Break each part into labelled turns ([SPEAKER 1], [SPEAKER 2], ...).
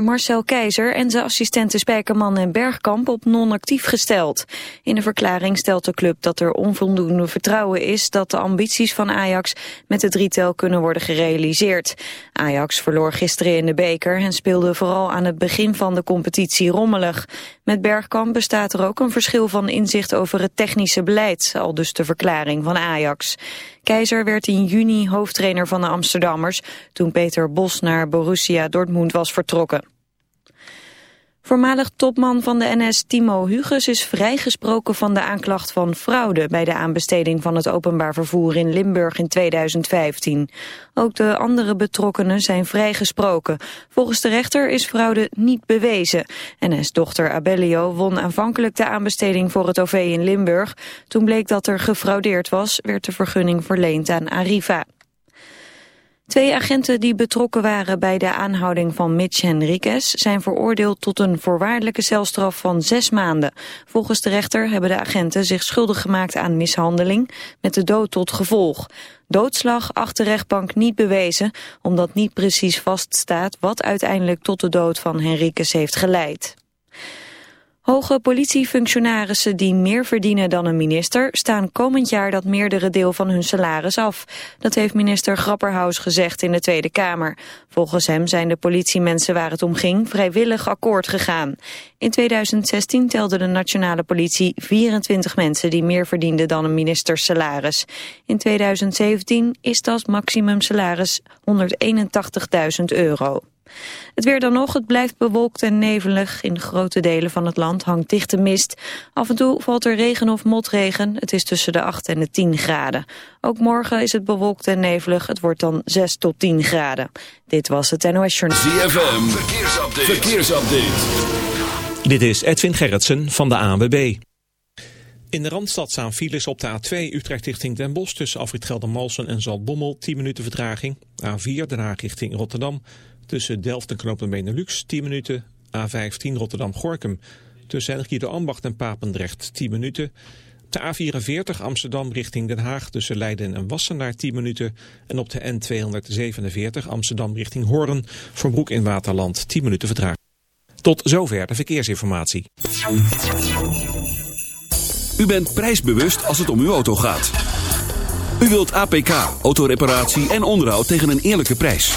[SPEAKER 1] Marcel Keizer en zijn assistenten Spijkerman en Bergkamp op non-actief gesteld. In de verklaring stelt de club dat er onvoldoende vertrouwen is dat de ambities van Ajax met het drietel kunnen worden gerealiseerd. Ajax verloor gisteren in de beker en speelde vooral aan het begin van de competitie rommelig. Met Bergkamp bestaat er ook een verschil van inzicht over het technische beleid, al dus de verklaring van Ajax. Keizer werd in juni hoofdtrainer van de Amsterdammers toen Peter Bos naar Borussia Dortmund was vertrokken. Voormalig topman van de NS Timo Huges is vrijgesproken van de aanklacht van fraude bij de aanbesteding van het openbaar vervoer in Limburg in 2015. Ook de andere betrokkenen zijn vrijgesproken. Volgens de rechter is fraude niet bewezen. NS-dochter Abellio won aanvankelijk de aanbesteding voor het OV in Limburg. Toen bleek dat er gefraudeerd was, werd de vergunning verleend aan Arriva. Twee agenten die betrokken waren bij de aanhouding van Mitch Henriquez zijn veroordeeld tot een voorwaardelijke celstraf van zes maanden. Volgens de rechter hebben de agenten zich schuldig gemaakt aan mishandeling met de dood tot gevolg. Doodslag acht rechtbank niet bewezen, omdat niet precies vaststaat wat uiteindelijk tot de dood van Henriquez heeft geleid. Hoge politiefunctionarissen die meer verdienen dan een minister... staan komend jaar dat meerdere deel van hun salaris af. Dat heeft minister Grapperhaus gezegd in de Tweede Kamer. Volgens hem zijn de politiemensen waar het om ging vrijwillig akkoord gegaan. In 2016 telde de nationale politie 24 mensen... die meer verdienden dan een ministers salaris. In 2017 is dat maximumsalaris 181.000 euro. Het weer dan nog, het blijft bewolkt en nevelig. In grote delen van het land hangt dichte mist. Af en toe valt er regen of motregen. Het is tussen de 8 en de 10 graden. Ook morgen is het bewolkt en nevelig. Het wordt dan 6 tot 10 graden. Dit was het NOS Journal.
[SPEAKER 2] ZFM, verkeersupdate. verkeersupdate.
[SPEAKER 3] Dit is Edwin Gerritsen van de ANWB. In de Randstad staan files op de A2 Utrecht richting Den Bosch... tussen Afrit Geldermalsen en Zaltbommel, 10 minuten vertraging. A4 Den Haag richting Rotterdam... Tussen Delft en Knoop en Benelux 10 minuten. A15 Rotterdam-Gorkum. Tussen Henrikido Ambacht en Papendrecht 10 minuten. De A44 Amsterdam richting Den Haag tussen Leiden en Wassenaar 10 minuten. En op de N247 Amsterdam richting Hoorn voor Broek in Waterland 10 minuten vertraging. Tot zover de verkeersinformatie.
[SPEAKER 2] U bent prijsbewust als het om uw auto gaat. U wilt APK, autoreparatie en onderhoud tegen een eerlijke prijs.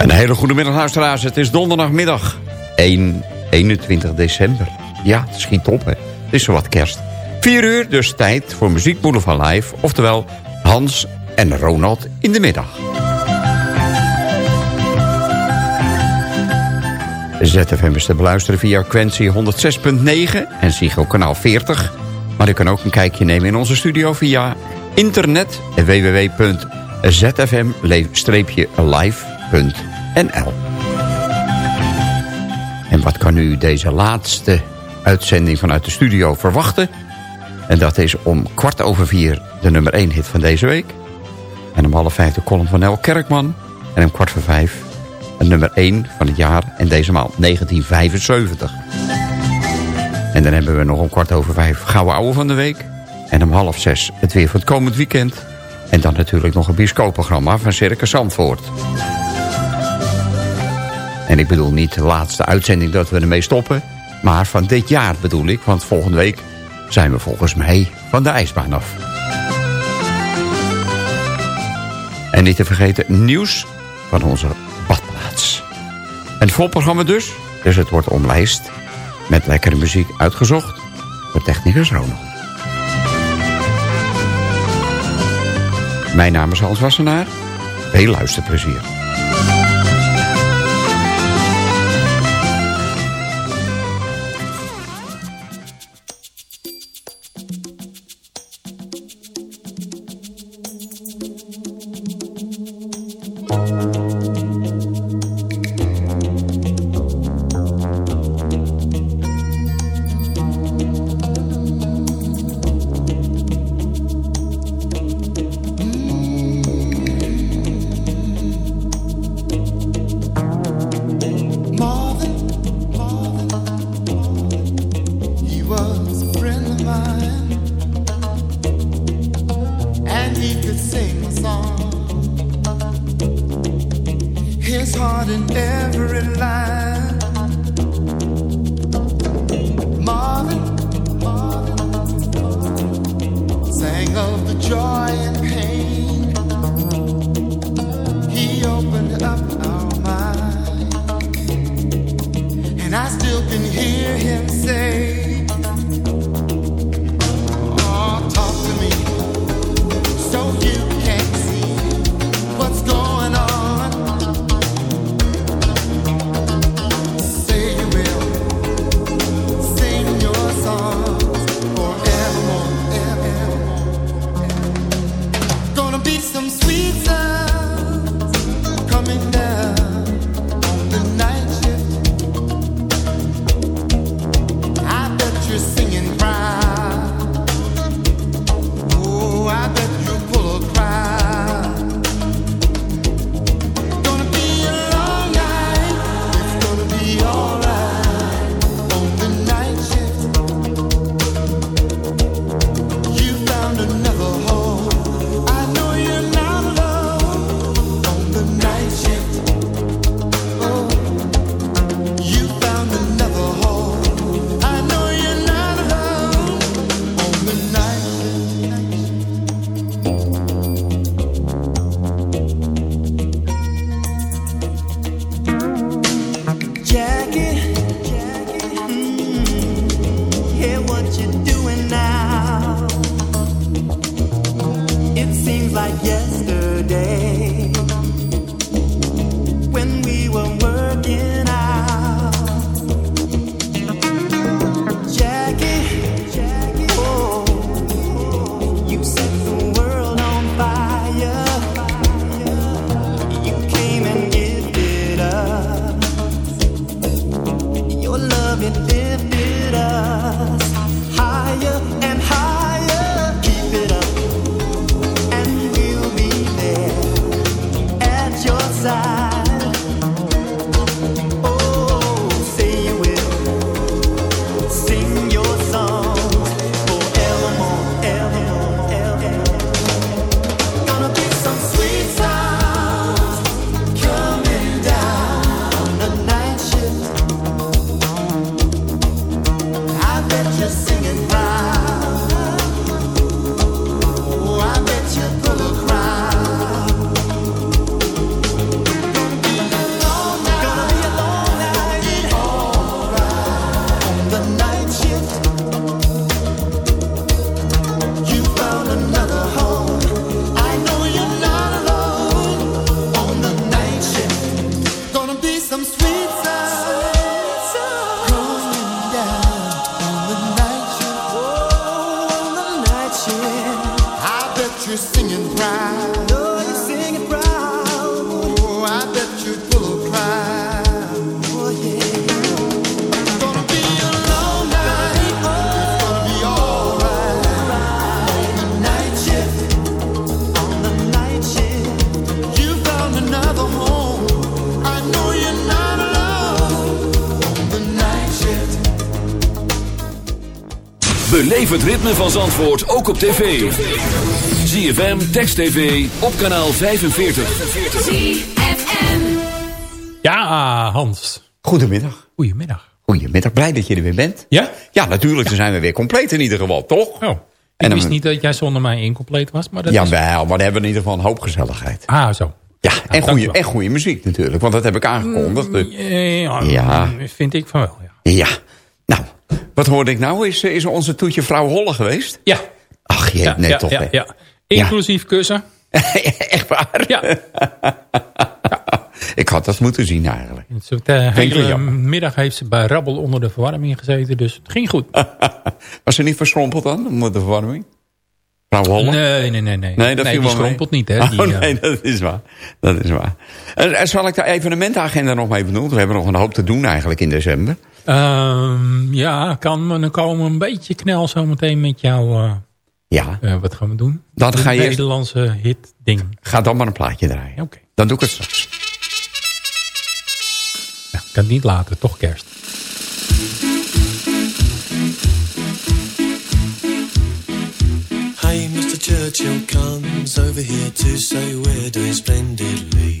[SPEAKER 4] Een hele goede middag luisteraars. Het is donderdagmiddag 1, 21 december. Ja, het schiet op hè. Het is zowat kerst. 4 uur, dus tijd voor Muziek Boulevard Live. Oftewel Hans en Ronald in de middag. ZFM is te beluisteren via Quincy 106.9 en Ziggo kanaal 40. Maar u kan ook een kijkje nemen in onze studio via internet www.zfm-live.nl En wat kan u deze laatste uitzending vanuit de studio verwachten? En dat is om kwart over vier de nummer 1 hit van deze week. En om half vijf de column van El Kerkman. En om kwart voor vijf
[SPEAKER 5] het nummer 1 van het jaar en deze maal 1975. En dan hebben we nog om kwart over vijf Gouden Ouwe van de Week. En om half zes het weer voor het komend weekend. En dan natuurlijk nog een bioscoopprogramma van Circus Zandvoort. En ik bedoel niet de laatste uitzending dat we ermee stoppen... maar van dit jaar bedoel ik, want volgende week zijn we volgens mij van de ijsbaan af. En niet te vergeten nieuws van onze badplaats. Een vol programma dus, dus het wordt omlijst met lekkere muziek uitgezocht voor technicus Ronald. Mijn naam is Hans Wassenaar. Veel luisterplezier.
[SPEAKER 2] Beleef het ritme van Zandvoort ook op tv. ZFM, Text TV, op kanaal 45.
[SPEAKER 6] ZFM.
[SPEAKER 7] Ja, Hans.
[SPEAKER 4] Goedemiddag.
[SPEAKER 7] Goedemiddag.
[SPEAKER 4] Goedemiddag, blij dat je er weer bent.
[SPEAKER 7] Ja?
[SPEAKER 4] Ja, natuurlijk, dan zijn we weer compleet in ieder geval, toch?
[SPEAKER 7] Oh. Ik
[SPEAKER 4] En dan-
[SPEAKER 7] wist niet dat jij zonder mij incompleet was, maar dat
[SPEAKER 4] Ja,
[SPEAKER 7] is...
[SPEAKER 4] wel, maar we hebben in ieder geval een hoop gezelligheid.
[SPEAKER 7] Ah, zo.
[SPEAKER 4] Ja, en
[SPEAKER 7] dank
[SPEAKER 4] goede, en goede muziek natuurlijk, want dat heb ik aangekondigd. dus-
[SPEAKER 7] Eh, Ja,
[SPEAKER 4] Ja.
[SPEAKER 7] vind ik van wel, ja.
[SPEAKER 4] Ja, nou, wat hoorde ik nou? Is, is onze toetje vrouw Holle geweest?
[SPEAKER 7] Ja,
[SPEAKER 4] Ach, je,
[SPEAKER 7] ja,
[SPEAKER 4] nee
[SPEAKER 7] ja,
[SPEAKER 4] toch,
[SPEAKER 7] ja, ja. Inclusief kussen.
[SPEAKER 4] Echt waar?
[SPEAKER 7] Ja.
[SPEAKER 4] Ik had dat moeten zien eigenlijk.
[SPEAKER 7] Het
[SPEAKER 4] wel
[SPEAKER 7] hele middag heeft ze bij Rabbel onder de verwarming gezeten, dus het ging goed.
[SPEAKER 4] Was ze niet verschrompeld dan, onder de verwarming? Vrouw Holle?
[SPEAKER 7] Nee, nee, nee. Nee,
[SPEAKER 4] Nee, dat
[SPEAKER 7] nee
[SPEAKER 4] viel
[SPEAKER 7] die
[SPEAKER 4] mee.
[SPEAKER 7] schrompelt niet, hè.
[SPEAKER 4] Oh,
[SPEAKER 7] Die, eh,
[SPEAKER 4] nee, dat is waar. Dat is waar. En, zal ik de evenementenagenda nog even doen? We hebben nog een hoop te doen eigenlijk in december.
[SPEAKER 7] Ehm, ja, kan, maar dan komen we een beetje knel zometeen met jou. eh,
[SPEAKER 4] Ja,
[SPEAKER 7] eh, wat gaan we doen?
[SPEAKER 4] Dan ga je
[SPEAKER 7] Nederlandse hit ding.
[SPEAKER 4] ga dan maar een plaatje draaien.
[SPEAKER 7] Oké.
[SPEAKER 4] Dan doe ik het straks.
[SPEAKER 7] Nou, kan het niet later, toch kerst.
[SPEAKER 8] Hey, Mr. Churchill comes over here to say we're doing splendidly.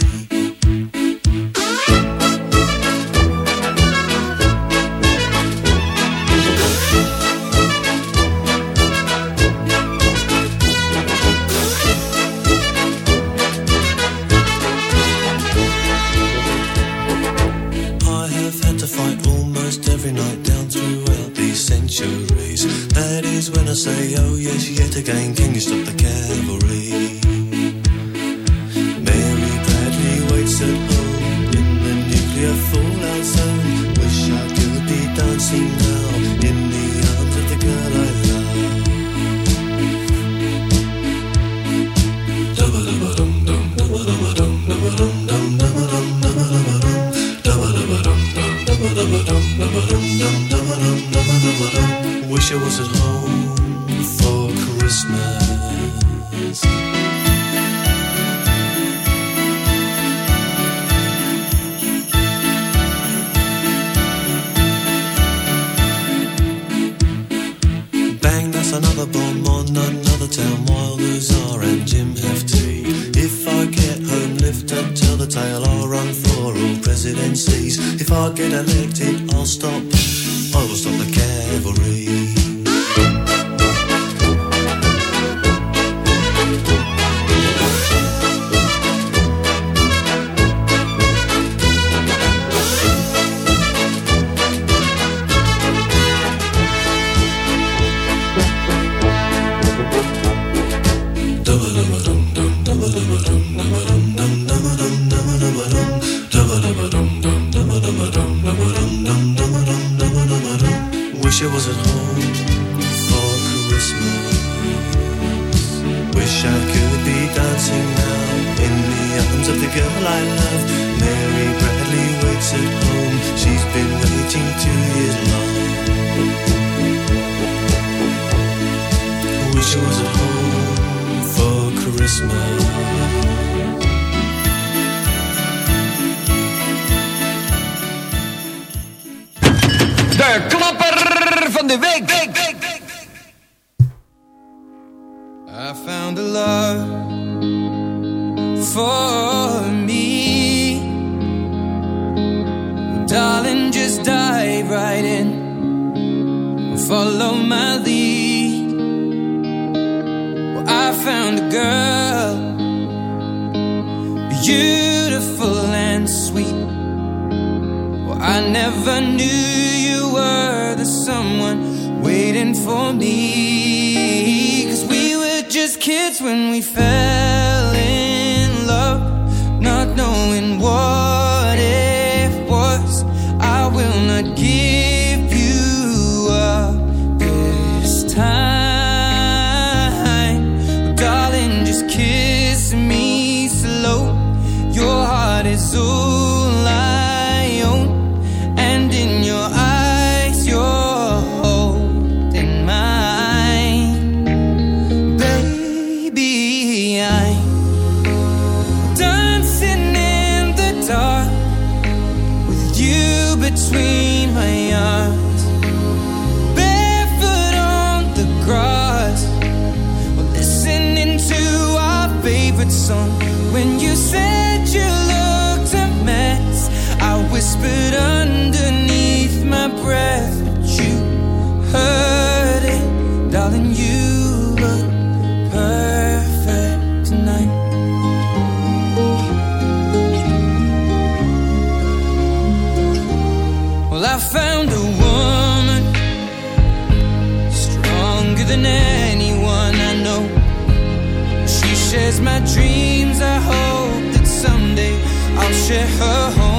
[SPEAKER 9] Dreams. I hope that someday I'll share her home.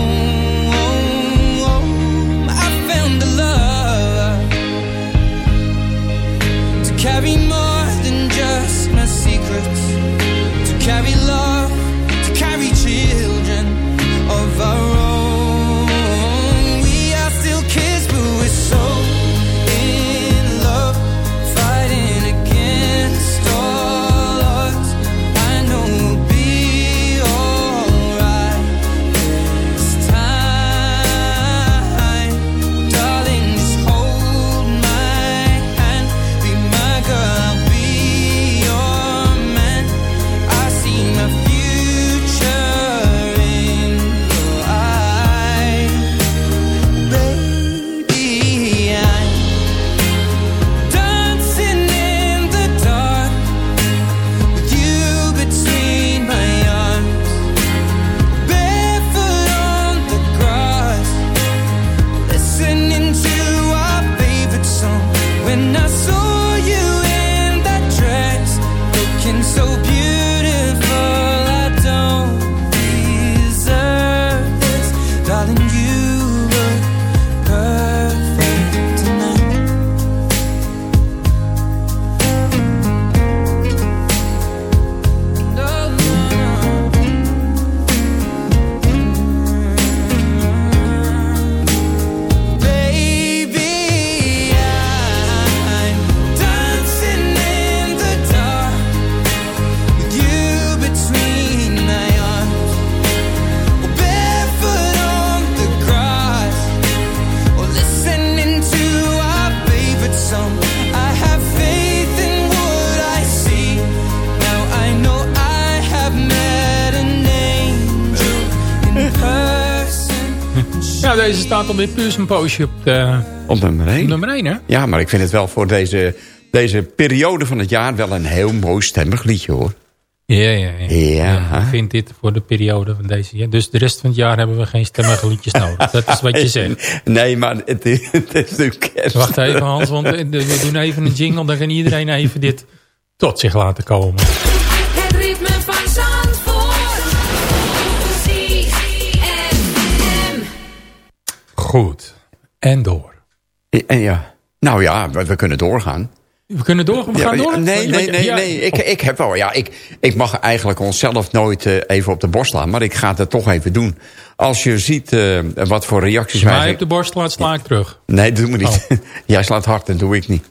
[SPEAKER 7] Staat alweer puur een poosje op, de,
[SPEAKER 4] Op nummer 1.
[SPEAKER 7] op nummer 1, hè?
[SPEAKER 4] Ja, maar ik vind het wel voor deze, deze periode van het jaar wel een heel mooi stemmig liedje hoor.
[SPEAKER 7] Ja, ja, ja.
[SPEAKER 4] Ja.
[SPEAKER 7] ik vind dit voor de periode van deze jaar. Dus de rest van het jaar hebben we geen stemmige liedjes nodig. Dat is wat je zegt.
[SPEAKER 4] Nee, maar het is, het is kerst.
[SPEAKER 7] Wacht even Hans, want we we doen even een jingle. Dan kan iedereen even dit tot zich laten komen. Goed. En door.
[SPEAKER 4] En ja, nou ja, we, we kunnen doorgaan.
[SPEAKER 7] We kunnen door. We gaan door.
[SPEAKER 4] Nee, nee, nee, nee. Ik, ik heb wel, ja, ik, ik mag eigenlijk onszelf nooit eh, even op de borst slaan, maar ik ga het toch even doen. Als je ziet eh, wat voor reacties
[SPEAKER 7] je mij
[SPEAKER 4] wij...
[SPEAKER 7] op de borst laat, sla ik terug.
[SPEAKER 4] Nee, dat doen we niet.
[SPEAKER 7] Oh.
[SPEAKER 4] Jij slaat hard, dat doe ik niet.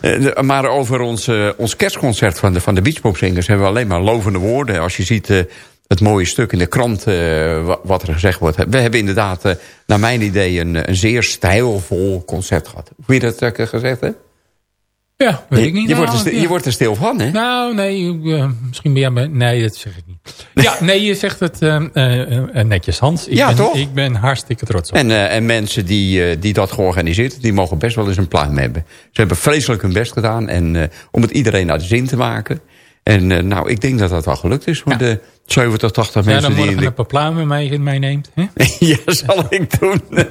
[SPEAKER 4] Eh, maar over ons, ons kerstconcert van de, van de Beachpopzingers... hebben we alleen maar lovende woorden. Als je ziet het mooie stuk in de krant eh, wa- wat er gezegd wordt. We hebben inderdaad, eh, naar mijn idee, een, een zeer stijlvol concert gehad. Hoe je dat eh, gezegd hebt?
[SPEAKER 7] Ja, weet ik niet.
[SPEAKER 4] Je,
[SPEAKER 7] Nou,
[SPEAKER 4] wordt er,
[SPEAKER 7] ja.
[SPEAKER 4] je wordt er stil van, hè?
[SPEAKER 7] Nou, nee, misschien ben jij... Nee, dat zeg ik niet. Ja, nee, je zegt het netjes, Hans. Ik
[SPEAKER 4] Ja,
[SPEAKER 7] ben,
[SPEAKER 4] toch?
[SPEAKER 7] Ik ben hartstikke trots op.
[SPEAKER 4] En, en mensen die, die dat georganiseerd die mogen best wel eens een pluim hebben. Ze hebben vreselijk hun best gedaan en, om het iedereen naar de zin te maken. En eh, nou, ik denk dat dat wel gelukt is voor
[SPEAKER 7] Ja.
[SPEAKER 4] de 70, 80
[SPEAKER 7] Ja,
[SPEAKER 4] mensen
[SPEAKER 7] dan
[SPEAKER 4] die...
[SPEAKER 7] morgen
[SPEAKER 4] in
[SPEAKER 7] een paar pluimen mee, meeneemt. Hè?
[SPEAKER 4] de... ja, zal ik doen.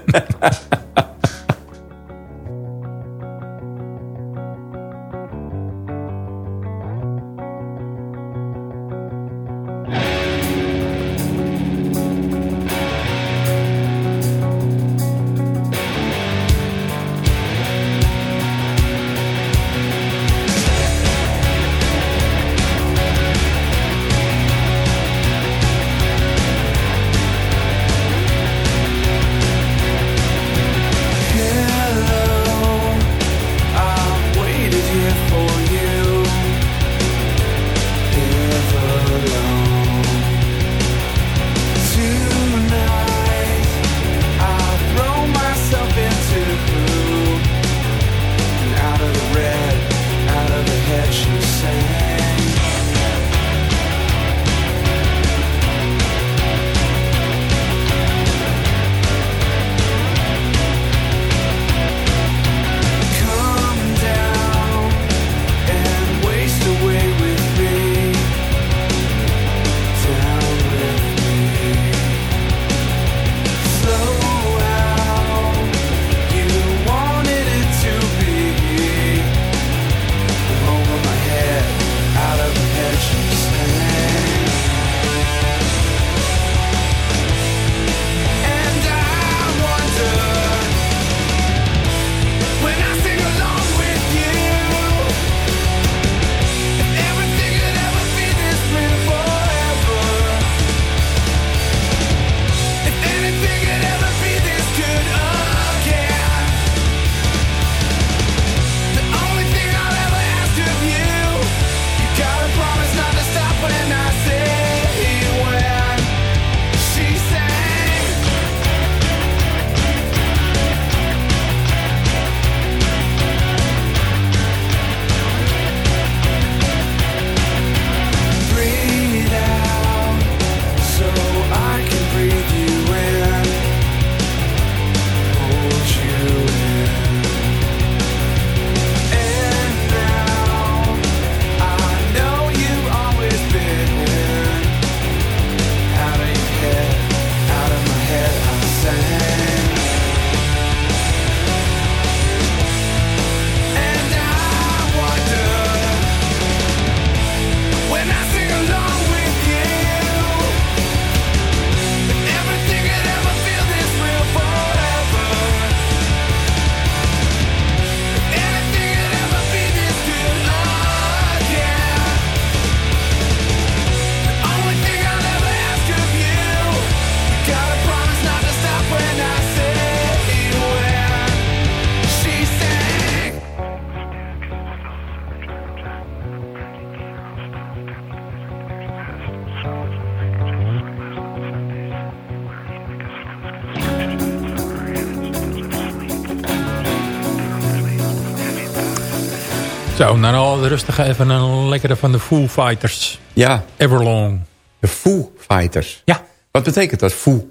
[SPEAKER 9] Zo, nou al rustig even een lekkere van de Foo Fighters.
[SPEAKER 4] Ja,
[SPEAKER 9] Everlong.
[SPEAKER 4] de Foo Fighters.
[SPEAKER 9] Ja.
[SPEAKER 4] Wat betekent dat, Foo?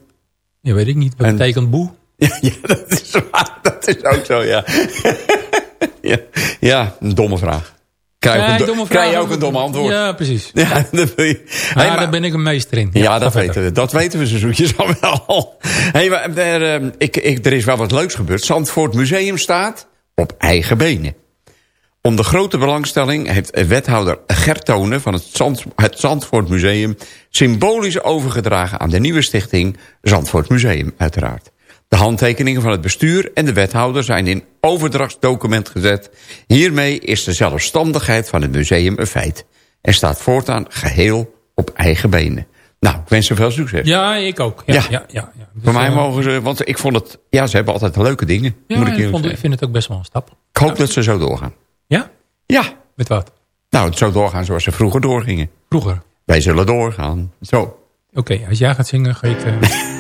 [SPEAKER 9] Ja, weet ik niet. Wat
[SPEAKER 4] En-
[SPEAKER 9] betekent boe?
[SPEAKER 4] Ja, ja, dat is waar. Dat is ook zo, ja. ja, ja, een domme vraag. Krijg, je
[SPEAKER 9] Ja,
[SPEAKER 4] ook een do-
[SPEAKER 9] domme
[SPEAKER 4] krijg je
[SPEAKER 9] vraag.
[SPEAKER 4] ook een domme antwoord.
[SPEAKER 9] Ja, precies.
[SPEAKER 4] Ja, dat wil je.
[SPEAKER 9] Ja,
[SPEAKER 4] Hey, maar-
[SPEAKER 9] daar ben ik een meester in.
[SPEAKER 4] Ja, dat weten we. Dat weten we zo zoetjes al wel. Hey, maar, er, eh, ik, ik, er is wel wat leuks gebeurd. Zandvoort Museum staat op eigen benen. Om de grote belangstelling heeft wethouder Gert Tonen... van het, Zand, het Zandvoort Museum... symbolisch overgedragen aan de nieuwe stichting... Zandvoort Museum, uiteraard. De handtekeningen van het bestuur en de wethouder... zijn in overdrachtsdocument gezet. Hiermee is de zelfstandigheid van het museum een feit... en staat voortaan geheel op eigen benen. Nou, ik wens ze veel succes.
[SPEAKER 9] Ja, ik ook. Ja,
[SPEAKER 4] Ja.
[SPEAKER 9] ja. ja, ja, Dus,
[SPEAKER 4] Voor mij
[SPEAKER 9] eh,
[SPEAKER 4] mogen ze, want ik vond het... Ja, ze hebben altijd leuke dingen,
[SPEAKER 9] Ja,
[SPEAKER 4] moet ik
[SPEAKER 9] ik,
[SPEAKER 4] eerlijk
[SPEAKER 9] vond, ik
[SPEAKER 4] zeggen.
[SPEAKER 9] vind het ook best wel een stap.
[SPEAKER 4] Ik hoop dat ze zo doorgaan.
[SPEAKER 9] Ja?
[SPEAKER 4] Ja,
[SPEAKER 9] Met wat?
[SPEAKER 4] nou, het zo doorgaan zoals ze vroeger doorgingen.
[SPEAKER 9] Vroeger.
[SPEAKER 4] Wij zullen doorgaan. Zo.
[SPEAKER 9] Oké, als jij gaat zingen, ga ik... eh,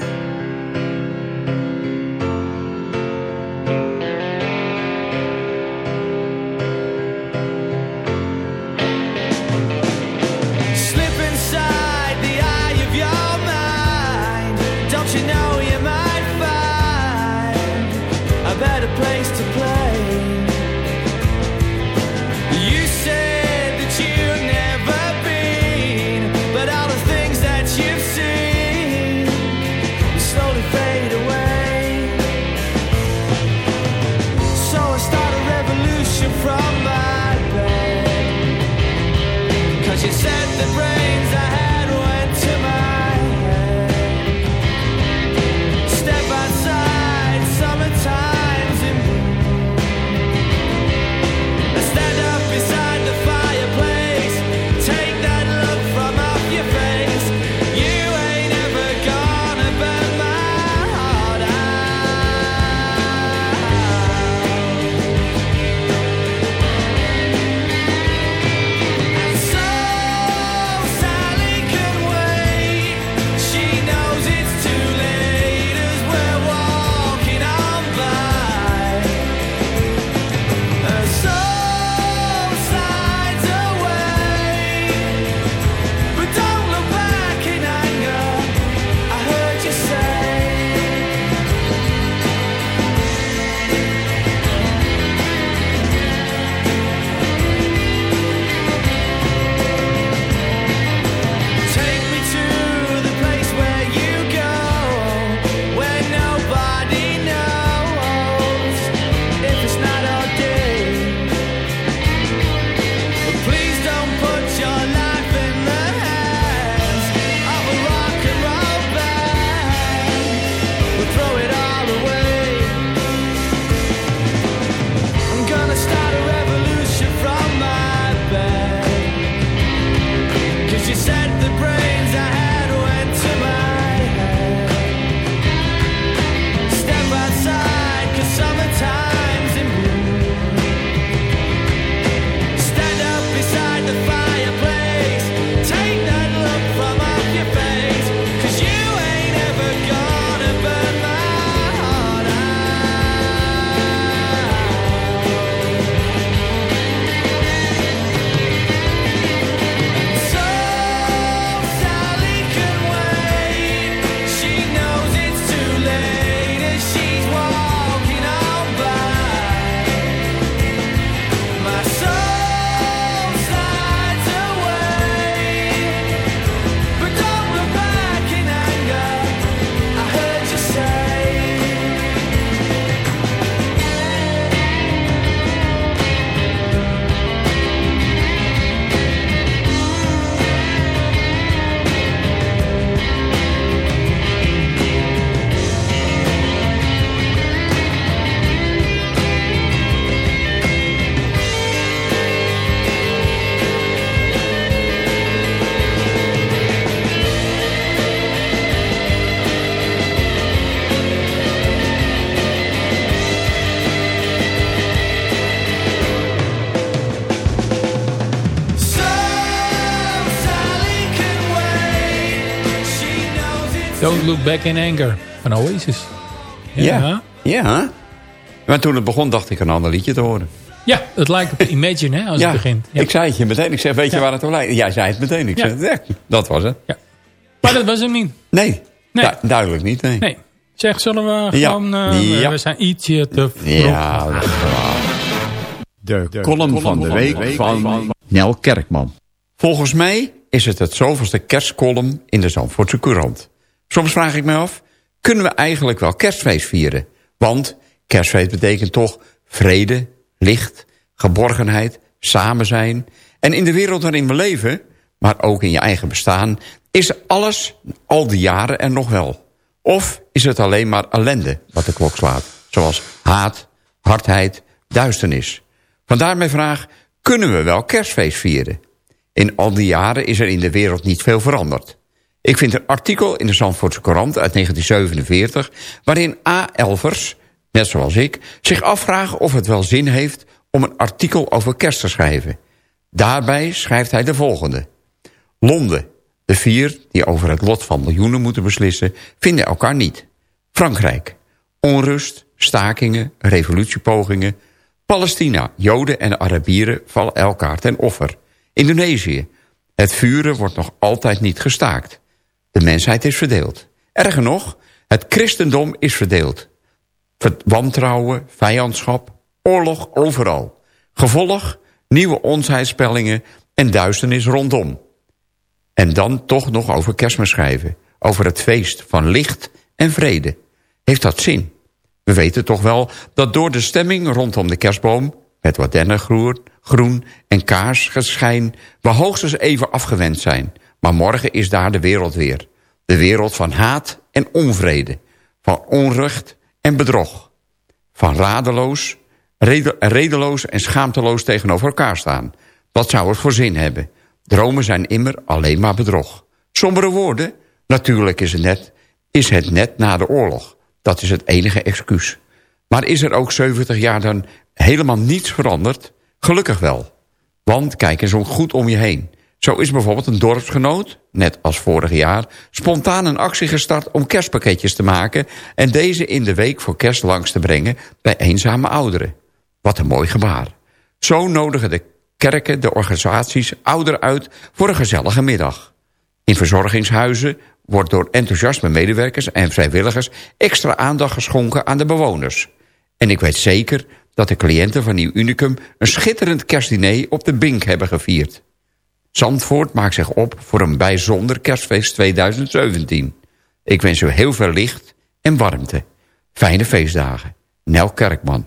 [SPEAKER 7] Look Back in Anger
[SPEAKER 9] van Oasis.
[SPEAKER 4] Ja. ja. Maar toen het begon dacht ik een ander liedje te horen.
[SPEAKER 7] Ja, het lijkt op Imagine hè, als
[SPEAKER 4] ja,
[SPEAKER 7] het begint. Ja.
[SPEAKER 4] ik zei het je meteen. Ik zeg, weet je
[SPEAKER 7] Ja.
[SPEAKER 4] waar het op lijkt? Jij zei het meteen. Ik
[SPEAKER 7] Ja.
[SPEAKER 4] ja, dat was het.
[SPEAKER 7] Maar dat was hem niet.
[SPEAKER 4] Nee,
[SPEAKER 7] Nee.
[SPEAKER 4] du- duidelijk niet. Nee.
[SPEAKER 7] Nee. Zeg, zullen we
[SPEAKER 4] Ja.
[SPEAKER 7] gewoon... eh,
[SPEAKER 4] Ja.
[SPEAKER 7] We zijn ietsje te vroeg.
[SPEAKER 4] Ja, dat is waar. De column van de week van Nel Kerkman. Volgens mij is het het zoveelste kerstcolumn in de Zandvoortse Courant. Soms vraag ik me af, kunnen we eigenlijk wel kerstfeest vieren? Want kerstfeest betekent toch vrede, licht, geborgenheid, samen zijn. En in de wereld waarin we leven, maar ook in je eigen bestaan... is alles al die jaren er nog wel. Of is het alleen maar ellende wat de klok slaat? Zoals haat, hardheid, duisternis. Vandaar mijn vraag, kunnen we wel kerstfeest vieren? In al die jaren is er in de wereld niet veel veranderd. Ik vind een artikel in de Zandvoortse Courant uit 1947... waarin A. Elvers, net zoals ik, zich afvragen of het wel zin heeft... om een artikel over kerst te schrijven. Daarbij schrijft hij de volgende. Londen, de vier die over het lot van miljoenen moeten beslissen... vinden elkaar niet. Frankrijk, onrust, stakingen, revolutiepogingen... Palestina, Joden en Arabieren vallen elkaar ten offer. Indonesië, het vuren wordt nog altijd niet gestaakt. De mensheid is verdeeld. Erger nog, het christendom is verdeeld. Ver- Wantrouwen, vijandschap, oorlog overal. Gevolg, nieuwe onheilspellingen en duisternis rondom. En dan toch nog over kerstmis schrijven. Over het feest van licht en vrede. Heeft dat zin? We weten toch wel dat door de stemming rondom de kerstboom... met wat groen en kaarsgeschijn... we hoogstens even afgewend zijn. Maar morgen is daar de wereld weer. De wereld van haat en onvrede. Van onrecht en bedrog. Van radeloos, rede- redeloos en schaamteloos tegenover elkaar staan. Wat zou het voor zin hebben? Dromen zijn immer alleen maar bedrog. Sombere woorden? Natuurlijk is het net, is het net na de oorlog. Dat is het enige excuus. Maar is er ook 70 jaar dan helemaal niets veranderd? Gelukkig wel. Want kijk eens ook goed om je heen. Zo is bijvoorbeeld een dorpsgenoot, net als vorig jaar... spontaan een actie gestart om kerstpakketjes te maken... en deze in de week voor kerst langs te brengen bij eenzame ouderen. Wat een mooi gebaar. Zo nodigen de kerken de organisaties ouderen uit voor een gezellige middag. In verzorgingshuizen wordt door enthousiasme medewerkers en vrijwilligers... extra aandacht geschonken aan de bewoners. En ik weet zeker dat de cliënten van Nieuw Unicum... een schitterend kerstdiner op de Bink hebben gevierd. Zandvoort maakt zich op voor een bijzonder kerstfeest 2017. Ik wens u heel veel licht en warmte. Fijne feestdagen. Nel Kerkman.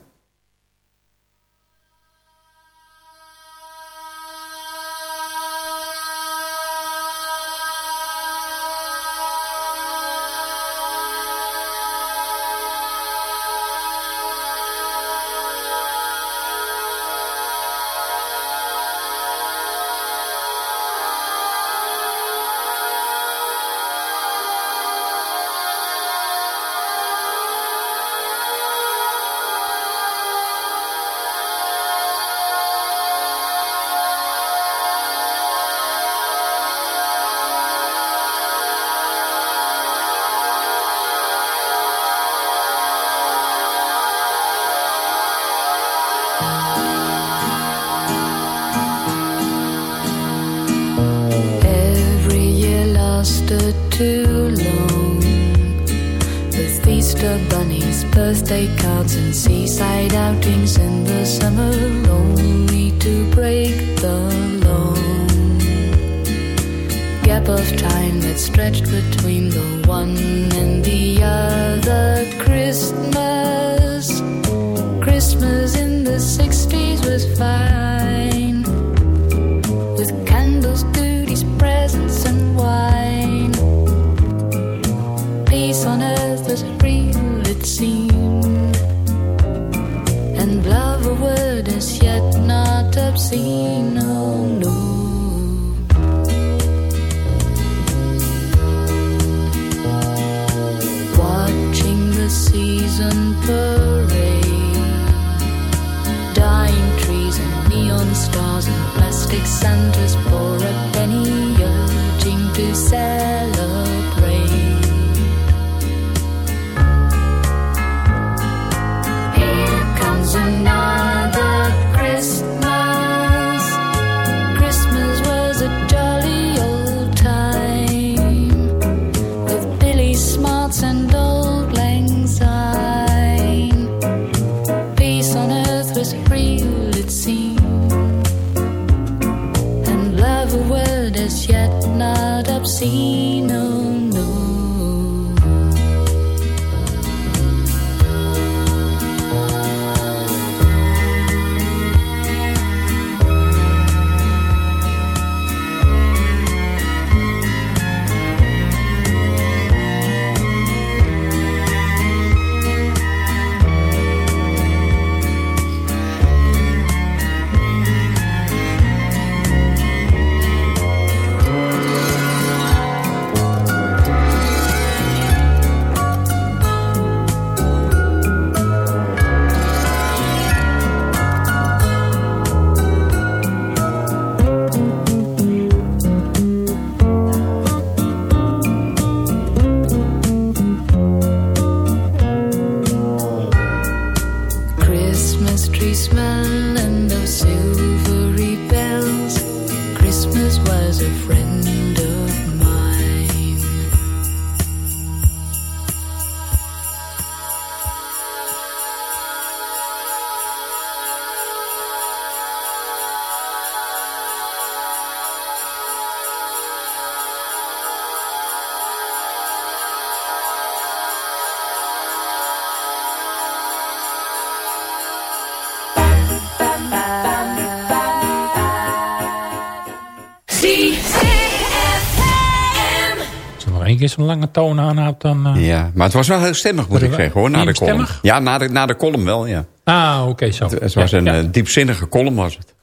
[SPEAKER 7] Zo'n lange toon aanhoudt, dan... eh,
[SPEAKER 4] Ja, maar het was wel heel stemmig, moet ik zeggen, hoor, na de column.
[SPEAKER 7] stemmig?
[SPEAKER 4] Ja, na de, na de column wel, ja.
[SPEAKER 7] Ah, oké, zo.
[SPEAKER 4] Het, het was
[SPEAKER 7] Ja,
[SPEAKER 4] een
[SPEAKER 7] ja.
[SPEAKER 4] eh, diepzinnige column, was het.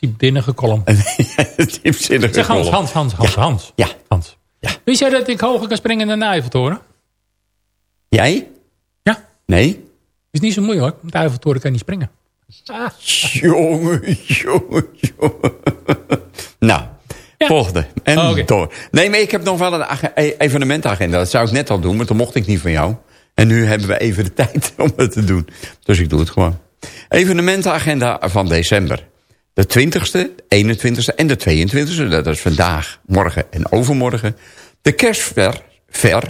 [SPEAKER 7] Diepzinnige column.
[SPEAKER 4] Een diepzinnige
[SPEAKER 7] Zeg Hans. Hans, Hans, Hans, Hans.
[SPEAKER 4] Ja.
[SPEAKER 7] Hans.
[SPEAKER 4] Ja.
[SPEAKER 7] Wist jij dat ik hoger kan springen dan de Eiffeltoren?
[SPEAKER 4] Jij?
[SPEAKER 7] Ja.
[SPEAKER 4] Nee?
[SPEAKER 7] Is niet zo moeilijk, want de Eiffeltoren kan niet springen. Ah.
[SPEAKER 4] Jongen, jongen, jongen. Nou,
[SPEAKER 7] Ja.
[SPEAKER 4] volgende. En
[SPEAKER 7] Oh,
[SPEAKER 4] door. Nee, maar ik heb nog wel een e- evenementagenda. Dat zou ik net al doen, maar toen mocht ik niet van jou. En nu hebben we even de tijd om het te doen. Dus ik doe het gewoon. Evenementenagenda van december. De 20ste, 21ste en de 22ste. Dat is vandaag, morgen en overmorgen. De kerstver, ver,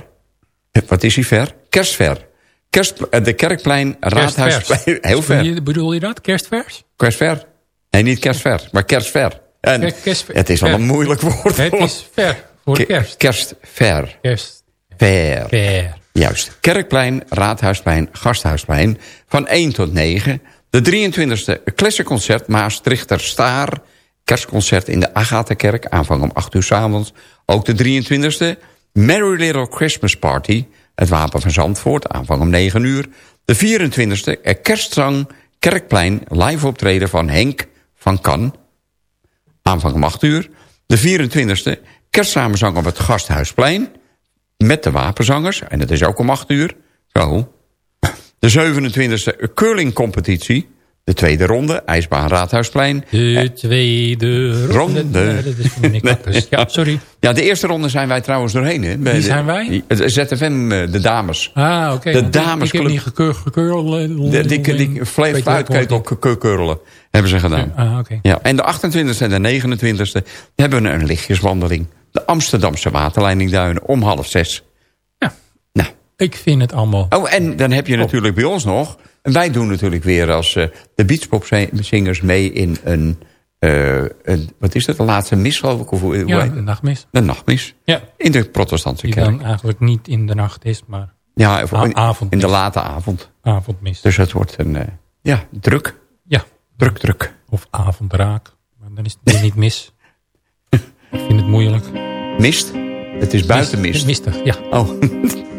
[SPEAKER 4] wat is die ver? Kerstver. Kerst, eh, de Kerkplein, Raadhuisplein. Heel ver.
[SPEAKER 7] Bedoel je- Bedoel je dat? Kerstvers?
[SPEAKER 4] Kerstver? Nee, niet kerstver, maar kerstver. En
[SPEAKER 7] kerstver.
[SPEAKER 4] het is wel een moeilijk woord.
[SPEAKER 7] Het is ver voor kerst.
[SPEAKER 4] Kerstver.
[SPEAKER 7] Kerst.
[SPEAKER 4] Ver.
[SPEAKER 7] Ver.
[SPEAKER 4] Juist. Kerkplein, Raadhuisplein, Gasthuisplein. Van 1 tot 9. De 23e Klessenconcert Maastrichter Staar. Kerstconcert in de Agatha-kerk. Aanvang om 8 uur 's avonds. Ook de 23e Merry Little Christmas Party. Het Wapen van Zandvoort. Aanvang om 9 uur. De 24e er Kerstzang Kerkplein. Live optreden van Henk van Kan. Aanvang om 8 uur. De 24e kerstsamenzang op het Gasthuisplein. Met de wapenzangers. En dat is ook om 8 uur. Zo. De 27e curlingcompetitie. De tweede ronde. IJsbaan Raadhuisplein.
[SPEAKER 7] De tweede ronde. Dat is van Nick Bakkers. Ja, sorry.
[SPEAKER 4] Ja, de eerste ronde zijn wij trouwens doorheen. Hè? Bij
[SPEAKER 7] Wie zijn wij?
[SPEAKER 4] Het ZFM, eh, de dames.
[SPEAKER 7] Ah, oké.
[SPEAKER 4] De
[SPEAKER 7] ik-
[SPEAKER 4] damesclub.
[SPEAKER 7] heb niet gekeur, gekeur,
[SPEAKER 4] De, die die fla- fluitketel hebben ze gedaan.
[SPEAKER 7] Ah, oké.
[SPEAKER 4] Ja, en de 28e en de 29e hebben we een lichtjeswandeling. De Amsterdamse waterleidingduinen om half zes.
[SPEAKER 7] Ja.
[SPEAKER 4] Nou.
[SPEAKER 7] Ik vind het allemaal...
[SPEAKER 4] Oh, en dan heb je natuurlijk bij ons nog... En wij doen natuurlijk weer als eh, de beachpopzingers mee in een, eh, een... Wat is dat? De laatste mis, geloof ik? Of, hoe
[SPEAKER 7] Ja, de nachtmis.
[SPEAKER 4] De nachtmis.
[SPEAKER 7] Ja.
[SPEAKER 4] In de protestantse
[SPEAKER 7] Die
[SPEAKER 4] kerk.
[SPEAKER 7] dan eigenlijk niet in de nacht is, maar
[SPEAKER 4] Ja, in, de late avond.
[SPEAKER 7] avondmis.
[SPEAKER 4] Dus het wordt een... eh, ja, druk.
[SPEAKER 7] Ja.
[SPEAKER 4] Druk, druk.
[SPEAKER 7] Of avondraak. Maar dan is het niet mis. ik vind het moeilijk.
[SPEAKER 4] Mist? Het is buiten mist.
[SPEAKER 7] Mistig, ja.
[SPEAKER 4] Oh.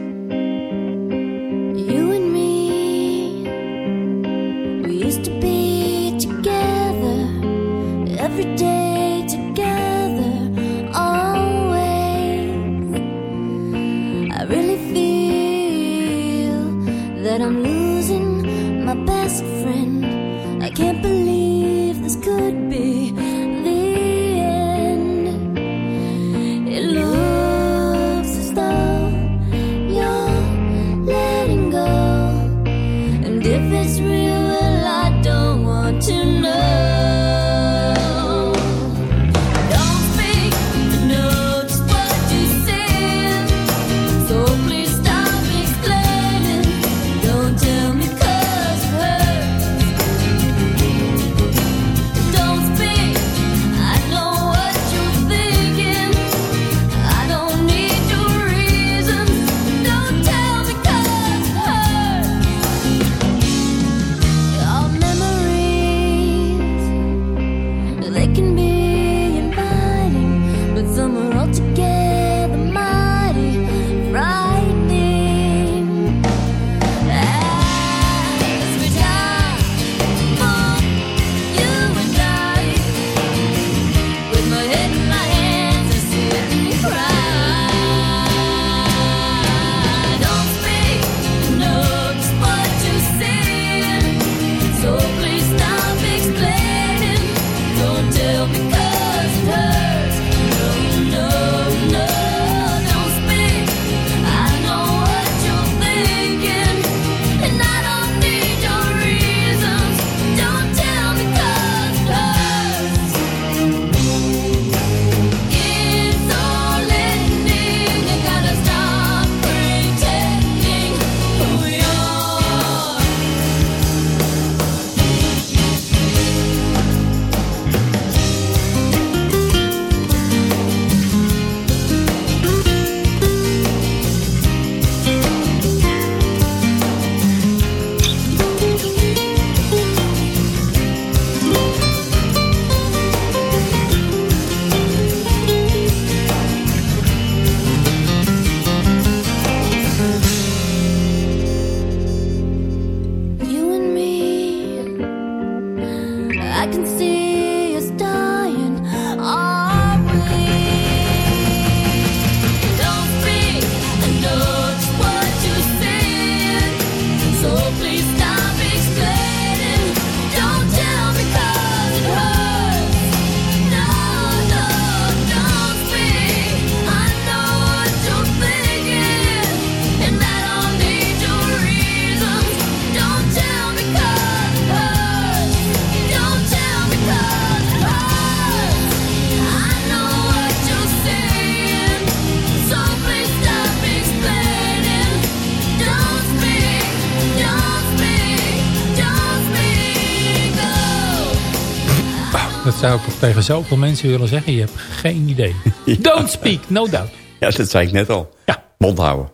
[SPEAKER 7] tegen zoveel mensen willen zeggen. Je hebt geen idee. Don't speak, no doubt.
[SPEAKER 4] Ja, dat zei ik net al.
[SPEAKER 7] Ja.
[SPEAKER 4] Mond houden.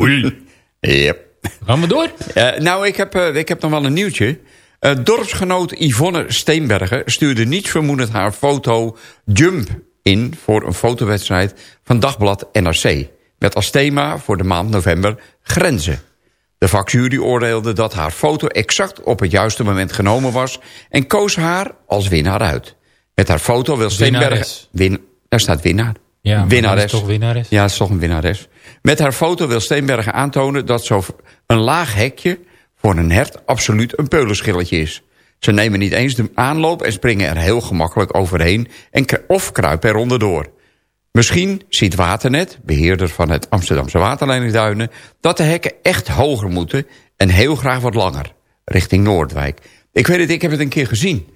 [SPEAKER 4] Oei. Yep.
[SPEAKER 7] Gaan we door?
[SPEAKER 4] Eh, nou, ik heb, eh, ik heb nog wel een nieuwtje. Eh, dorpsgenoot Yvonne Steenbergen stuurde niets vermoedend haar foto Jump in... voor een fotowedstrijd van dagblad NRC. Met als thema voor de maand november grenzen. De vakjury oordeelde dat haar foto exact op het juiste moment genomen was... en koos haar als winnaar uit. Met haar foto wil Steenbergen... Win, daar staat winnaar.
[SPEAKER 7] Ja,
[SPEAKER 4] winnares.
[SPEAKER 7] is toch winnares?
[SPEAKER 4] Ja, is toch een winnares. Met haar foto wil Steenbergen aantonen dat zo een laag hekje... voor een hert absoluut een peulenschilletje is. Ze nemen niet eens de aanloop en springen er heel gemakkelijk overheen... En, of kruipen er onderdoor. Misschien ziet Waternet, beheerder van het Amsterdamse waterleidingduinen... dat de hekken echt hoger moeten en heel graag wat langer, richting Noordwijk. Ik weet het, ik heb het een keer gezien.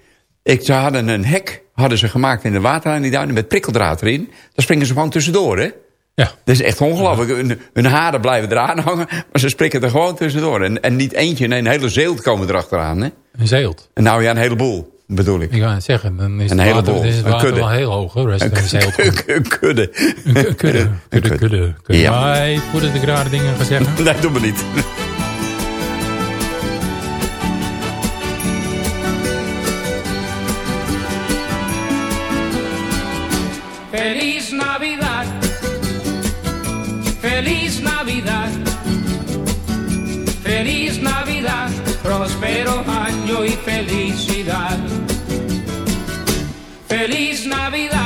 [SPEAKER 4] Ik, ze hadden een hek hadden ze gemaakt in de waterleidingduinen met prikkeldraad erin. Daar springen ze van tussendoor, hè?
[SPEAKER 7] Ja.
[SPEAKER 4] Dat is echt ongelooflijk. Hun, hun haren blijven eraan hangen, maar ze sprikken er gewoon tussendoor. En, en niet eentje, nee, een hele zeelt komen erachteraan, hè?
[SPEAKER 7] Een zeelt.
[SPEAKER 4] En nou ja, een heleboel, bedoel ik.
[SPEAKER 7] Ik ga het zeggen, dan is
[SPEAKER 4] Een
[SPEAKER 7] het water, is het
[SPEAKER 4] Een
[SPEAKER 7] water
[SPEAKER 4] kudde.
[SPEAKER 7] wel heel hoog. Hoor.
[SPEAKER 4] Een
[SPEAKER 7] een zeelt goed.
[SPEAKER 4] Een kudde.
[SPEAKER 7] Een ku- kudde, kudde, kudde. kudde.
[SPEAKER 4] Ja.
[SPEAKER 7] Maar voordat ik rare dingen ga zeggen.
[SPEAKER 4] Nee, doe maar niet.
[SPEAKER 10] Feliz Navidad. Feliz Navidad. Feliz Navidad. Próspero año y felicidad. Feliz Navidad.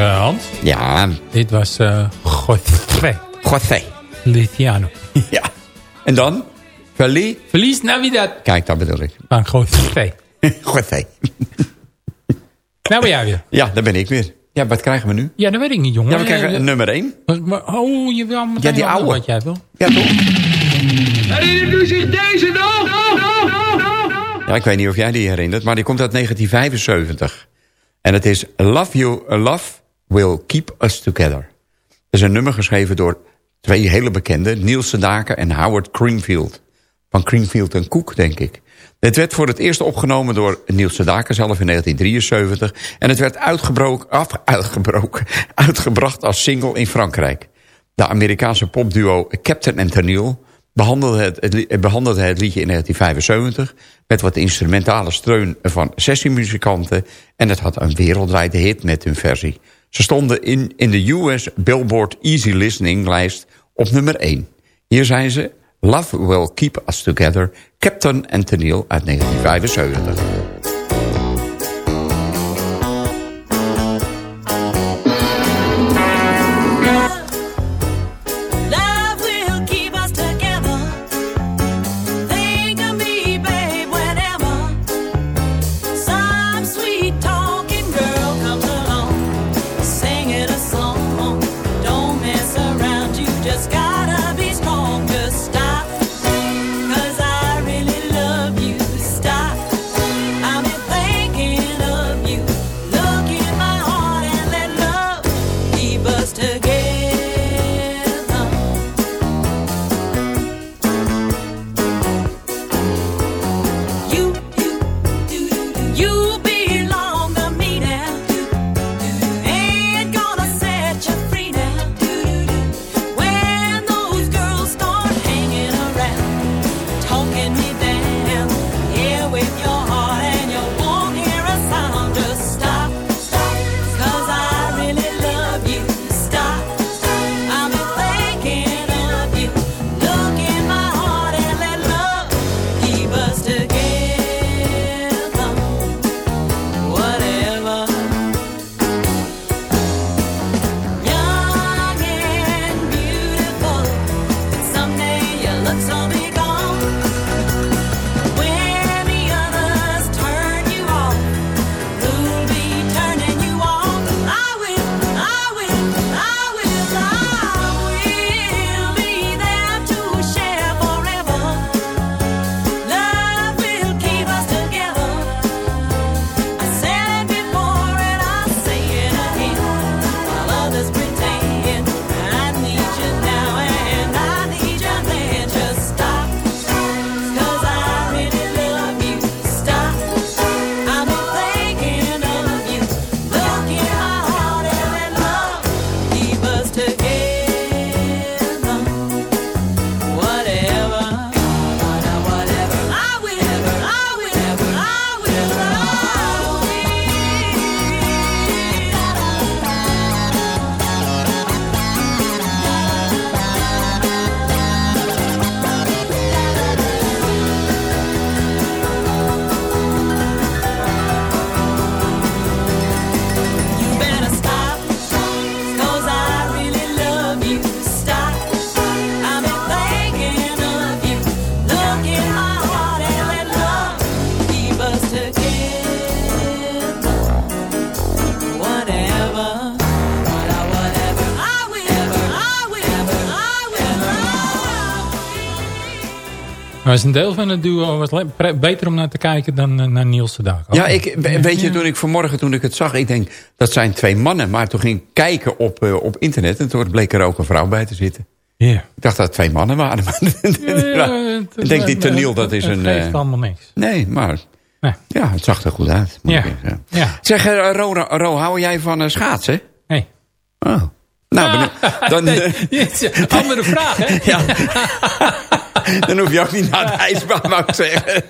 [SPEAKER 7] Hans,
[SPEAKER 4] Ja,
[SPEAKER 7] dit was eh José
[SPEAKER 4] José.
[SPEAKER 7] Luciano.
[SPEAKER 4] Ja. En dan? Feliz?
[SPEAKER 7] Feliz Navidad
[SPEAKER 4] Kijk, dat bedoel ik.
[SPEAKER 7] van José.
[SPEAKER 4] José.
[SPEAKER 7] Nou ben jij weer.
[SPEAKER 4] Ja, daar ben ik weer. Ja, wat krijgen we nu?
[SPEAKER 7] Ja, dat weet ik niet, jongen.
[SPEAKER 4] Ja, we krijgen nummer 1.
[SPEAKER 7] maar- Oh, je wil meteen
[SPEAKER 4] Ja, die oude.
[SPEAKER 7] Wat jij wil.
[SPEAKER 4] Ja, toch?
[SPEAKER 10] Herinnert u zich deze nog?
[SPEAKER 4] Ja, ik weet niet of jij die herinnert, maar die komt uit 1975. En het is Love You, Love Will Keep Us Together. Dat is een nummer geschreven door twee hele bekende, Niels Sedaka en Howard Creamfield. Van Creamfield en Cook, denk ik. Het werd voor het eerst opgenomen door Niels Sedaka zelf in 1973. En het werd uitgebroken, uitgebracht als single in Frankrijk. De Amerikaanse popduo Captain Tennille behandelde het, het, behandelde het liedje in 1975... met wat instrumentale steun van sessiemuzikanten... en het had een wereldwijde hit met hun versie. Ze stonden in, in de US Billboard Easy Listening lijst op nummer 1. Hier zijn ze, Love Will Keep Us Together... Captain en Tennille uit 1975.
[SPEAKER 7] Is een deel van het duo was pre- beter om naar te kijken dan eh, naar Niels de Dag.
[SPEAKER 11] Ja, ik, we- weet je, toen ik vanmorgen toen ik het zag, ik denk, dat zijn twee mannen. Maar toen ging ik kijken op, eh, op internet en toen bleek er ook een vrouw bij te zitten.
[SPEAKER 7] Ja.
[SPEAKER 11] Ik dacht dat het twee mannen waren. Maar ik denk, die teniel, dat is een...
[SPEAKER 7] Het geeft
[SPEAKER 11] eh,
[SPEAKER 7] allemaal niks.
[SPEAKER 11] nee, maar ja, het zag er goed uit. moet
[SPEAKER 7] Ja.
[SPEAKER 11] ik even.
[SPEAKER 7] Ja.
[SPEAKER 11] Zeg, eh, Ro, Ro, Ro, hou jij van eh, schaatsen?
[SPEAKER 7] Nee.
[SPEAKER 11] Oh. Nou, ben- dan,
[SPEAKER 7] Nee,
[SPEAKER 11] eh,
[SPEAKER 7] jeetje, andere vraag, hè?
[SPEAKER 11] Ja. Dan hoef je ook niet naar de ijsbaan, wou ik zeggen.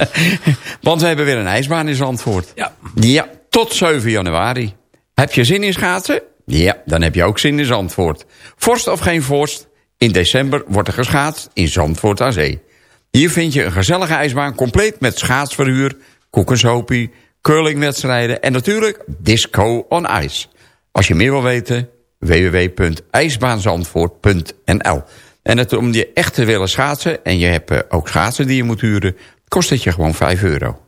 [SPEAKER 11] Want we hebben weer een ijsbaan in Zandvoort.
[SPEAKER 7] Ja.
[SPEAKER 11] Ja, tot 7 januari. Heb je zin in schaatsen? Ja, dan heb je ook zin in Zandvoort. Vorst of geen vorst, in december wordt er geschaatst in Zandvoort aan Zee. Hier vind je een gezellige ijsbaan compleet met schaatsverhuur, koekensopie, curlingwedstrijden en natuurlijk disco on ice. Als je meer wil weten, www.ijsbaanzandvoort.nl En het, om je echt te willen schaatsen, en je hebt eh, ook schaatsen die je moet huren, kost het je gewoon 5 euro.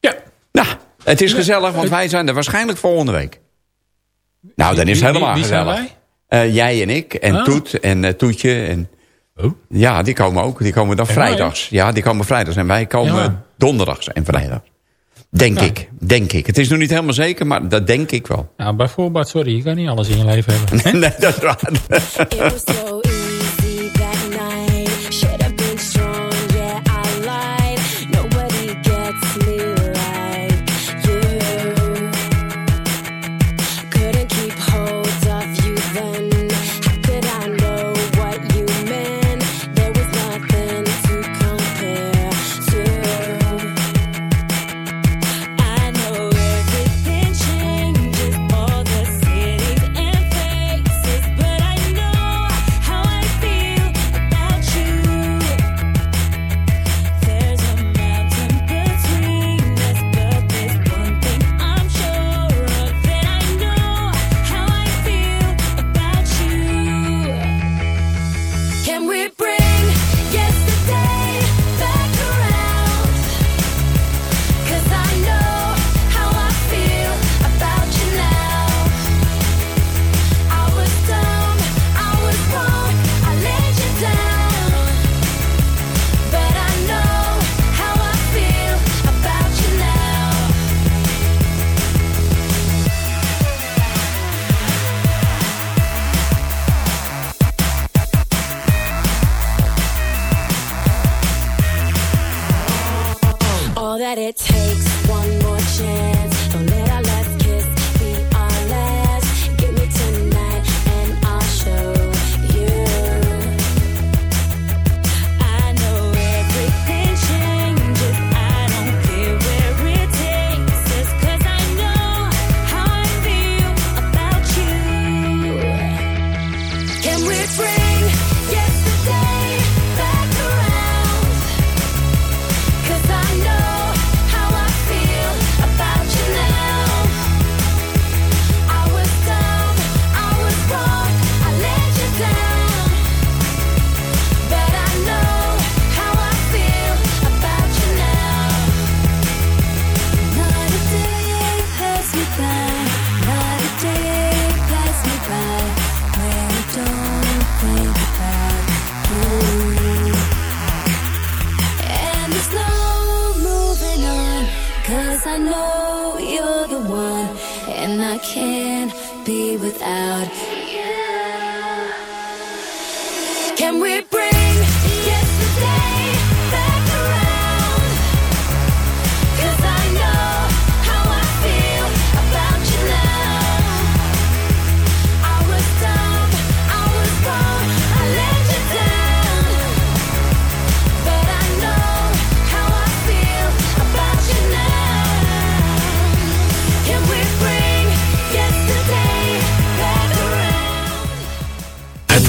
[SPEAKER 7] Ja.
[SPEAKER 11] Nou, het is gezellig, want wij zijn er waarschijnlijk volgende week. Nou, dan is het
[SPEAKER 7] Wie-
[SPEAKER 11] helemaal
[SPEAKER 7] wie- wie zijn
[SPEAKER 11] gezellig. Eh, jij en ik, en
[SPEAKER 7] Oh.
[SPEAKER 11] Toet, en eh, Toetje. En,
[SPEAKER 7] Oh.
[SPEAKER 11] Ja, die komen ook. Die komen dan vrijdags. Ja, die komen vrijdags. En wij komen
[SPEAKER 7] Ja.
[SPEAKER 11] donderdags en vrijdags. Denk
[SPEAKER 7] Ja.
[SPEAKER 11] ik, denk ik. Het is nog niet helemaal zeker, maar dat denk ik wel.
[SPEAKER 7] Nou, bijvoorbeeld, sorry, je kan niet alles in je leven hebben.
[SPEAKER 11] nee, dat is waar.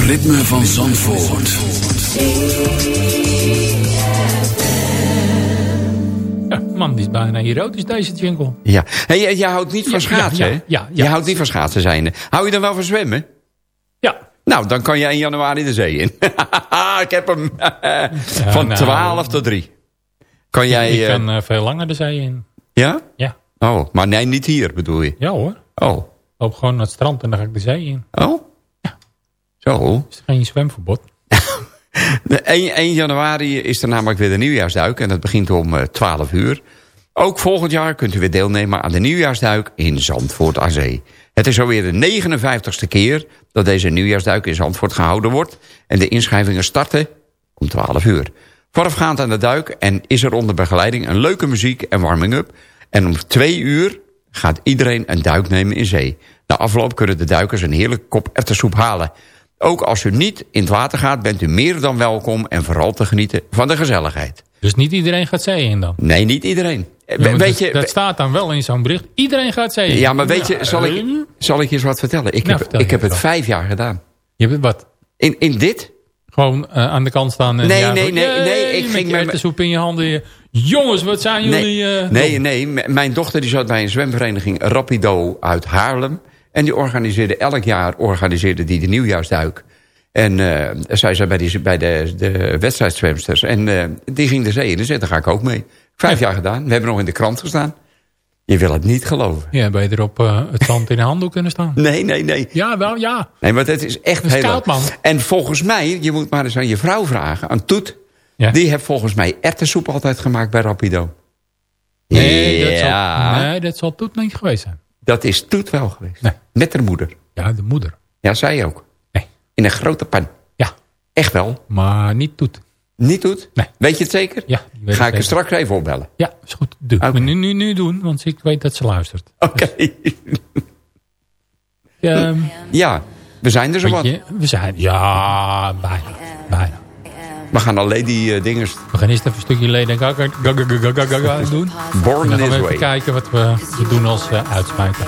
[SPEAKER 2] ritme van Zandvoort.
[SPEAKER 7] Ja, man, die is bijna erotisch, deze jingle.
[SPEAKER 11] Ja. Hey, jij- jij houdt niet van
[SPEAKER 7] Ja,
[SPEAKER 11] schaatsen,
[SPEAKER 7] ja,
[SPEAKER 11] hè?
[SPEAKER 7] ja, ja.
[SPEAKER 11] Je houdt niet van schaatsen, zijn. Hou je dan wel van zwemmen?
[SPEAKER 7] Ja.
[SPEAKER 11] Nou, dan kan je in januari de zee in. ik heb hem van
[SPEAKER 7] nou,
[SPEAKER 11] 12 tot 3. Kan jij...
[SPEAKER 7] Ik
[SPEAKER 11] eh,
[SPEAKER 7] kan eh, veel langer de zee in.
[SPEAKER 11] Ja?
[SPEAKER 7] Ja.
[SPEAKER 11] Oh, maar nee, niet hier bedoel je?
[SPEAKER 7] Ja hoor.
[SPEAKER 11] Oh.
[SPEAKER 7] Loop gewoon naar het strand en dan ga ik de zee in.
[SPEAKER 11] Oh? Zo.
[SPEAKER 7] Is er geen zwemverbod?
[SPEAKER 4] De 1, 1 januari is er namelijk weer de nieuwjaarsduik en dat begint om eh, 12 uur. Ook volgend jaar kunt u weer deelnemen aan de nieuwjaarsduik in Zandvoort aan Zee. Het is alweer de 59ste keer dat deze nieuwjaarsduik in Zandvoort gehouden wordt. En de inschrijvingen starten om 12 uur. Voorafgaand aan de duik en is er onder begeleiding een leuke muziek en warming-up. En om 2 uur gaat iedereen een duik nemen in zee. Na afloop kunnen de duikers een heerlijke kop erwtensoep halen. Ook als u niet in het water gaat, bent u meer dan welkom... en vooral te genieten van de gezelligheid.
[SPEAKER 7] Dus niet iedereen gaat zeeën in dan?
[SPEAKER 4] Nee, niet iedereen.
[SPEAKER 7] Ja,
[SPEAKER 4] weet
[SPEAKER 7] dat,
[SPEAKER 4] je,
[SPEAKER 7] dat staat dan wel in zo'n bericht. Iedereen gaat zeeën.
[SPEAKER 4] ja, maar weet je, zal ik, zal ik je eens wat vertellen? Ik
[SPEAKER 7] Nou,
[SPEAKER 4] heb,
[SPEAKER 7] vertel
[SPEAKER 4] ik heb het
[SPEAKER 7] dan.
[SPEAKER 4] vijf jaar gedaan.
[SPEAKER 7] Je hebt wat?
[SPEAKER 4] In, in dit?
[SPEAKER 7] Gewoon eh, aan de kant staan. En
[SPEAKER 4] Nee,
[SPEAKER 7] ja,
[SPEAKER 4] nee, nee, nee,
[SPEAKER 7] "Yay",
[SPEAKER 4] ik
[SPEAKER 7] met
[SPEAKER 4] ging met-
[SPEAKER 7] soep in je handen. Jongens, wat zijn jullie...
[SPEAKER 4] Nee,
[SPEAKER 7] eh,
[SPEAKER 4] nee, nee, mijn dochter die zat bij een zwemvereniging Rapido uit Haarlem. En die organiseerde elk jaar organiseerde die de nieuwjaarsduik. En eh, zij zat bij, die, bij de, de wedstrijdzwemsters. En eh, die ging de zee in. Dus daar ga ik ook mee. Vijf jaar gedaan. We hebben nog in de krant gestaan. Je wil het niet geloven.
[SPEAKER 7] Ja, ben je er op eh, het zand in de handdoek kunnen staan?
[SPEAKER 4] Nee, nee, nee.
[SPEAKER 7] Ja, wel, ja.
[SPEAKER 4] Nee, maar het is echt
[SPEAKER 7] Dat is
[SPEAKER 4] heel
[SPEAKER 7] koud, man.
[SPEAKER 4] En volgens mij, je moet maar eens aan je vrouw vragen, aan Toet.
[SPEAKER 7] Ja.
[SPEAKER 4] Die heeft volgens mij erwtensoep altijd gemaakt bij Rapido.
[SPEAKER 7] Nee, dat zal, nee, dat zal Toet niet geweest zijn.
[SPEAKER 4] Dat is Toet wel geweest.
[SPEAKER 7] Nee.
[SPEAKER 4] Met haar moeder.
[SPEAKER 7] Ja, de moeder.
[SPEAKER 4] Ja, zij ook.
[SPEAKER 7] Nee.
[SPEAKER 4] In een grote pan.
[SPEAKER 7] Ja,
[SPEAKER 4] Echt wel.
[SPEAKER 7] maar niet Toet.
[SPEAKER 4] Niet Toet?
[SPEAKER 7] Nee.
[SPEAKER 4] Weet je het zeker?
[SPEAKER 7] Ja, weet
[SPEAKER 4] Ga ik er straks even opbellen.
[SPEAKER 7] Ja, is goed. Doe. Maar nu, nu, nu doen, want ik weet dat ze luistert.
[SPEAKER 4] Oké.
[SPEAKER 7] Ehm,
[SPEAKER 4] ja, we zijn er zo wat.
[SPEAKER 7] je, we zijn... Ja, bijna. Bijna.
[SPEAKER 4] We gaan alleen die eh, dingers
[SPEAKER 7] We gaan eerst even een stukje Lady Gaga, doen.
[SPEAKER 4] born
[SPEAKER 7] En dan gaan we even kijken wat we, doen als uh, uitsmijter.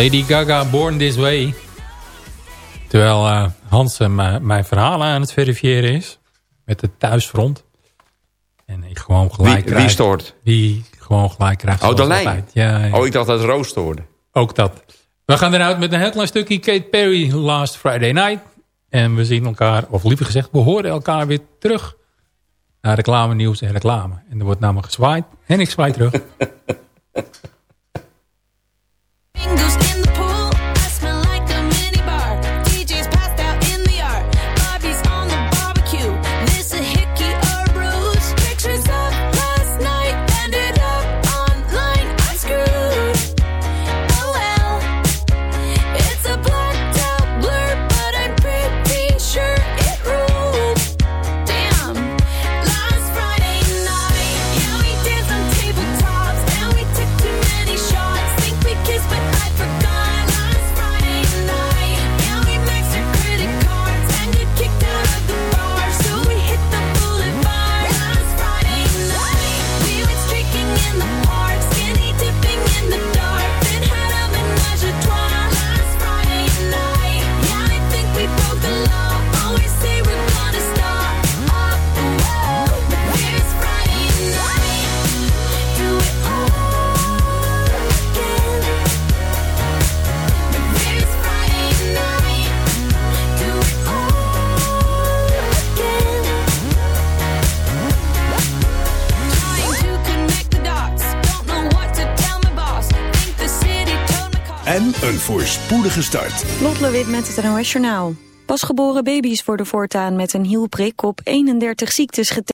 [SPEAKER 7] Lady Gaga, Born This Way. Terwijl eh,
[SPEAKER 11] Hans eh, mijn- verhalen aan het verifiëren is. Met het thuisfront. En ik gewoon gelijk
[SPEAKER 4] Wie, wie
[SPEAKER 11] krijg.
[SPEAKER 4] stoort?
[SPEAKER 11] Wie gewoon gelijk krijgt.
[SPEAKER 4] Oh, de lijn.
[SPEAKER 11] Ja, ja.
[SPEAKER 4] Oh, ik dacht dat het Roos stoorde.
[SPEAKER 11] Ook dat. We gaan eruit met een heel klein stukje Kate Perry Last Friday Night. En we zien elkaar, of liever gezegd, we horen elkaar weer terug. Naar reclame, nieuws en reclame. En er wordt namelijk gezwaaid. En ik zwaai terug.
[SPEAKER 2] een voorspoedige start.
[SPEAKER 1] Lot met het NOS Journaal. Pasgeboren baby's worden voortaan met een hielprik op 31 ziektes getest.